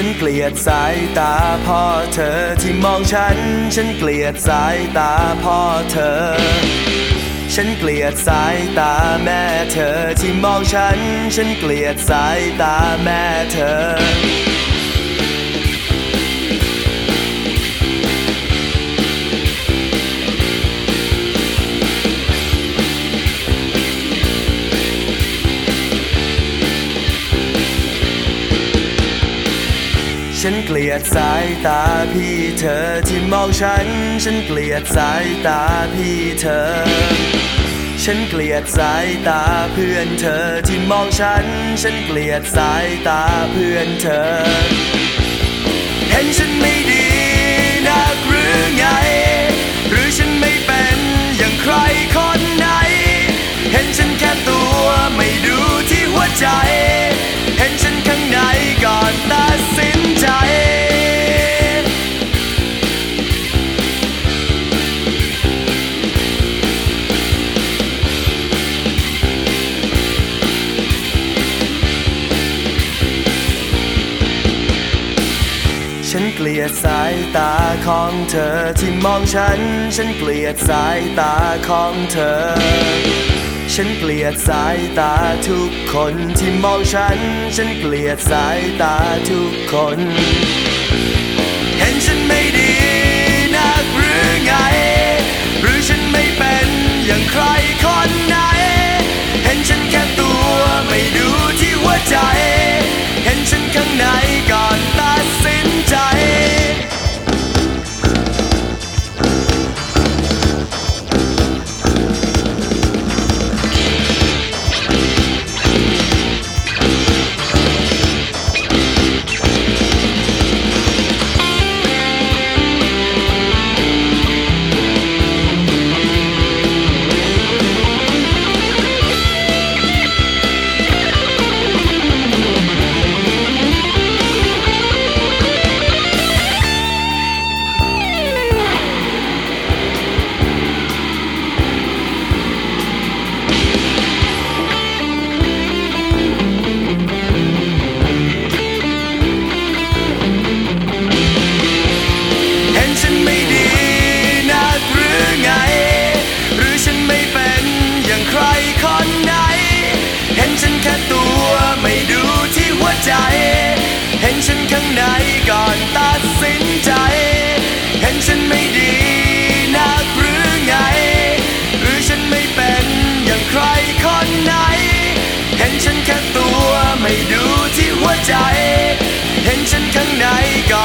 ฉันเกลียดสายตาพ่อเธอที่มองฉัน ฉันเกลียดสายตาพ่อเธอ ฉันเกลียดสายตาแม่เธอที่มองฉัน ฉันเกลียดสายตาแม่เธอ ฉันเกลียดสายตาพี่เธอที่มองฉัน ฉันเกลียดสายตาพี่เธอ ฉันเกลียดสายตาเพื่อนเธอที่มองฉัน ฉันเกลียดสายตาเพื่อนเธอ เห็นฉันไม่ดีนักหรือไง หรือฉันไม่เป็นอย่างใครคนไหน เห็นฉันแค่ตัวไม่ดูที่หัวใจ ฉันเกลียดสายตาของเธอที่มองฉัน ฉันเกลียดสายตาของเธอ ฉันเกลียดสายตาทุกคนที่มองฉัน ฉันเกลียดสายตาทุกคน เห็นฉันไม่ดีนักหรือไง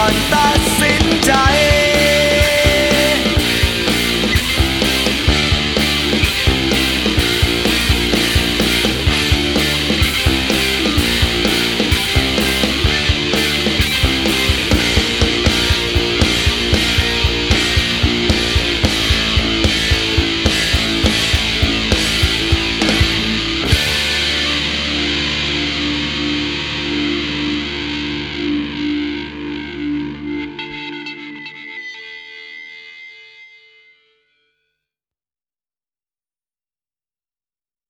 แ